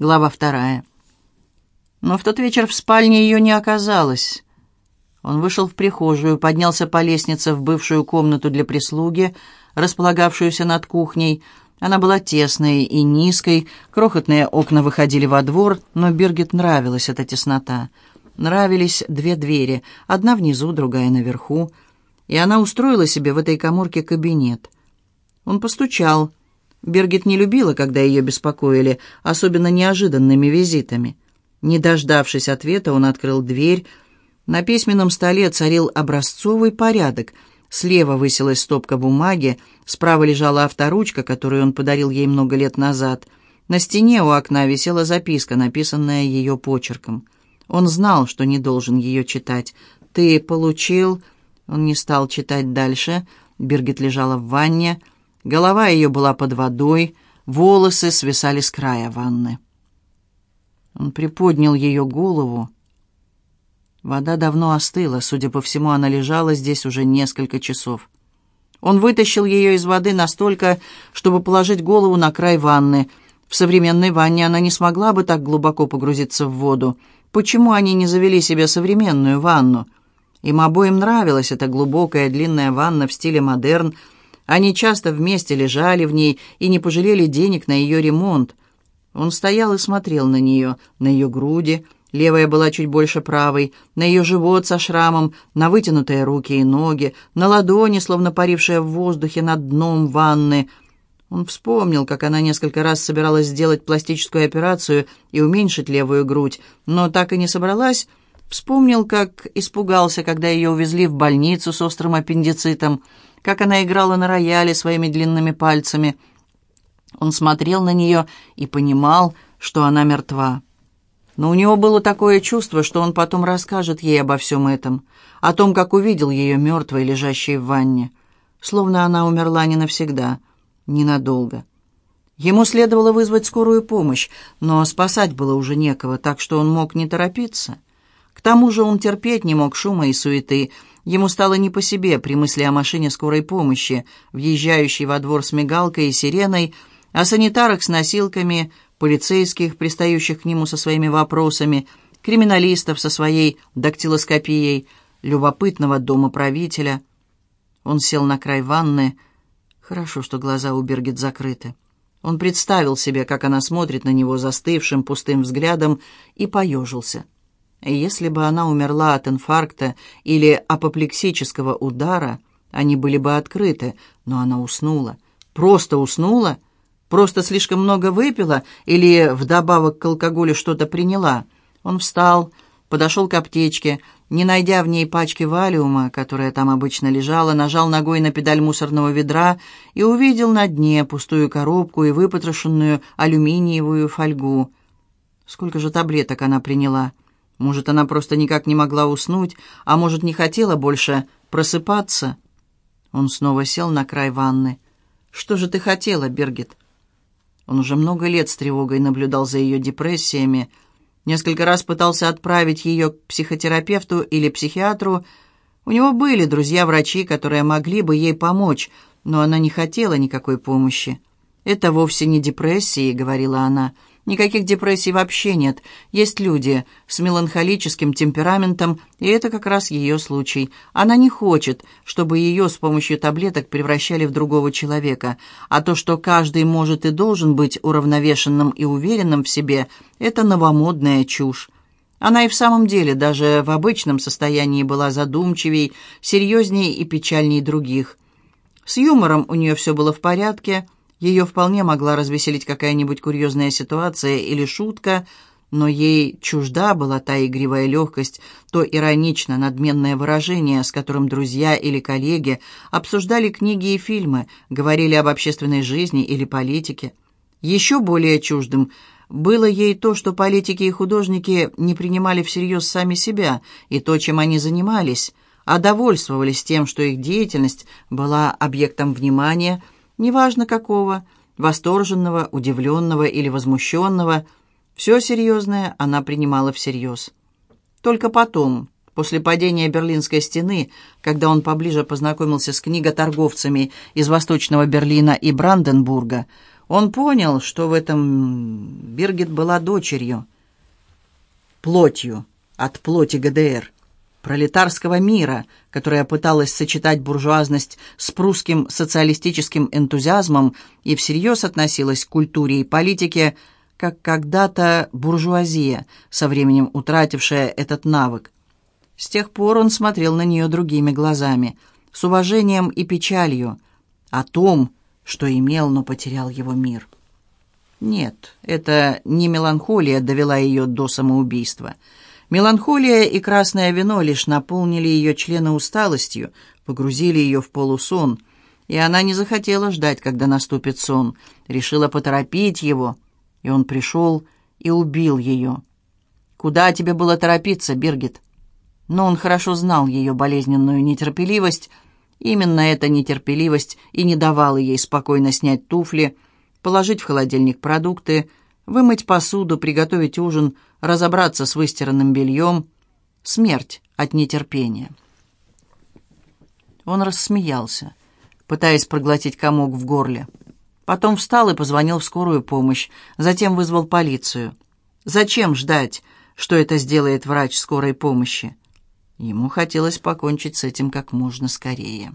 Глава вторая. Но в тот вечер в спальне ее не оказалось. Он вышел в прихожую, поднялся по лестнице в бывшую комнату для прислуги, располагавшуюся над кухней. Она была тесной и низкой, крохотные окна выходили во двор, но Биргит нравилась эта теснота. Нравились две двери, одна внизу, другая наверху, и она устроила себе в этой коморке кабинет. Он постучал. Бергит не любила, когда ее беспокоили, особенно неожиданными визитами. Не дождавшись ответа, он открыл дверь. На письменном столе царил образцовый порядок. Слева высилась стопка бумаги, справа лежала авторучка, которую он подарил ей много лет назад. На стене у окна висела записка, написанная ее почерком. Он знал, что не должен ее читать. «Ты получил...» Он не стал читать дальше. Биргит лежала в ванне. Голова ее была под водой, волосы свисали с края ванны. Он приподнял ее голову. Вода давно остыла, судя по всему, она лежала здесь уже несколько часов. Он вытащил ее из воды настолько, чтобы положить голову на край ванны. В современной ванне она не смогла бы так глубоко погрузиться в воду. Почему они не завели себе современную ванну? Им обоим нравилась эта глубокая длинная ванна в стиле модерн. Они часто вместе лежали в ней и не пожалели денег на ее ремонт. Он стоял и смотрел на нее, на ее груди, левая была чуть больше правой, на ее живот со шрамом, на вытянутые руки и ноги, на ладони, словно парившие в воздухе над дном ванны. Он вспомнил, как она несколько раз собиралась сделать пластическую операцию и уменьшить левую грудь, но так и не собралась. Вспомнил, как испугался, когда ее увезли в больницу с острым аппендицитом, как она играла на рояле своими длинными пальцами — он смотрел на нее и понимал, что она мертва. Но у него было такое чувство, что он потом расскажет ей обо всем этом, о том, как увидел ее мертвой, лежащей в ванне. Словно она умерла не навсегда, ненадолго. Ему следовало вызвать скорую помощь, но спасать было уже некого, так что он мог не торопиться. К тому же он терпеть не мог шума и суеты. Ему стало не по себе при мысли о машине скорой помощи, въезжающей во двор с мигалкой и сиреной, о санитарах с носилками, полицейских, пристающих к нему со своими вопросами, криминалистов со своей дактилоскопией, любопытного дома правителя. Он сел на край ванны. Хорошо, что глаза у Бергит закрыты. Он представил себе, как она смотрит на него застывшим пустым взглядом, и поежился. Если бы она умерла от инфаркта или апоплексического удара, они были бы открыты, но она уснула. Просто уснула — Просто слишком много выпила или вдобавок к алкоголю что-то приняла? Он встал, подошел к аптечке, не найдя в ней пачки валиума, которая там обычно лежала, нажал ногой на педаль мусорного ведра и увидел на дне пустую коробку и выпотрошенную алюминиевую фольгу. Сколько же таблеток она приняла? Может, она просто никак не могла уснуть, а может, не хотела больше просыпаться? Он снова сел на край ванны. «Что же ты хотела, Бергит?» Он уже много лет с тревогой наблюдал за ее депрессиями, несколько раз пытался отправить ее к психотерапевту или психиатру. У него были друзья-врачи, которые могли бы ей помочь, но она не хотела никакой помощи. «Это вовсе не депрессии», — говорила она, — Никаких депрессий вообще нет. Есть люди с меланхолическим темпераментом, и это как раз ее случай. Она не хочет, чтобы ее с помощью таблеток превращали в другого человека. А то, что каждый может и должен быть уравновешенным и уверенным в себе, это новомодная чушь. Она и в самом деле даже в обычном состоянии была задумчивей, серьезней и печальней других. С юмором у нее все было в порядке – ее вполне могла развеселить какая-нибудь курьезная ситуация или шутка, но ей чужда была та игривая легкость, то иронично надменное выражение, с которым друзья или коллеги обсуждали книги и фильмы, говорили об общественной жизни или политике. Еще более чуждым было ей то, что политики и художники не принимали всерьез сами себя и то, чем они занимались, а довольствовались тем, что их деятельность была объектом внимания – неважно какого, восторженного, удивленного или возмущенного, все серьезное она принимала всерьез. Только потом, после падения Берлинской стены, когда он поближе познакомился с книготорговцами из Восточного Берлина и Бранденбурга, Он понял, что в этом Биргит была дочерью, плотью от плоти ГДР, пролетарского мира, которая пыталась сочетать буржуазность с прусским социалистическим энтузиазмом и всерьез относилась к культуре и политике, как когда-то буржуазия, со временем утратившая этот навык. С тех пор он смотрел на нее другими глазами, с уважением и печалью, о том, что имел, но потерял его мир. Нет, это не меланхолия довела ее до самоубийства. Меланхолия и красное вино лишь наполнили ее члена усталостью, погрузили ее в полусон, и она не захотела ждать, когда наступит сон, решила поторопить его, и он пришел и убил ее. «Куда тебе было торопиться, Биргит?» Но он хорошо знал ее болезненную нетерпеливость, Именно эта нетерпеливость и не давала ей спокойно снять туфли, положить в холодильник продукты, вымыть посуду, приготовить ужин, разобраться с выстиранным бельем. Смерть от нетерпения. Он рассмеялся, пытаясь проглотить комок в горле. Потом встал и позвонил в скорую помощь, затем вызвал полицию. Зачем ждать, что это сделает врач скорой помощи? Ему хотелось покончить с этим как можно скорее.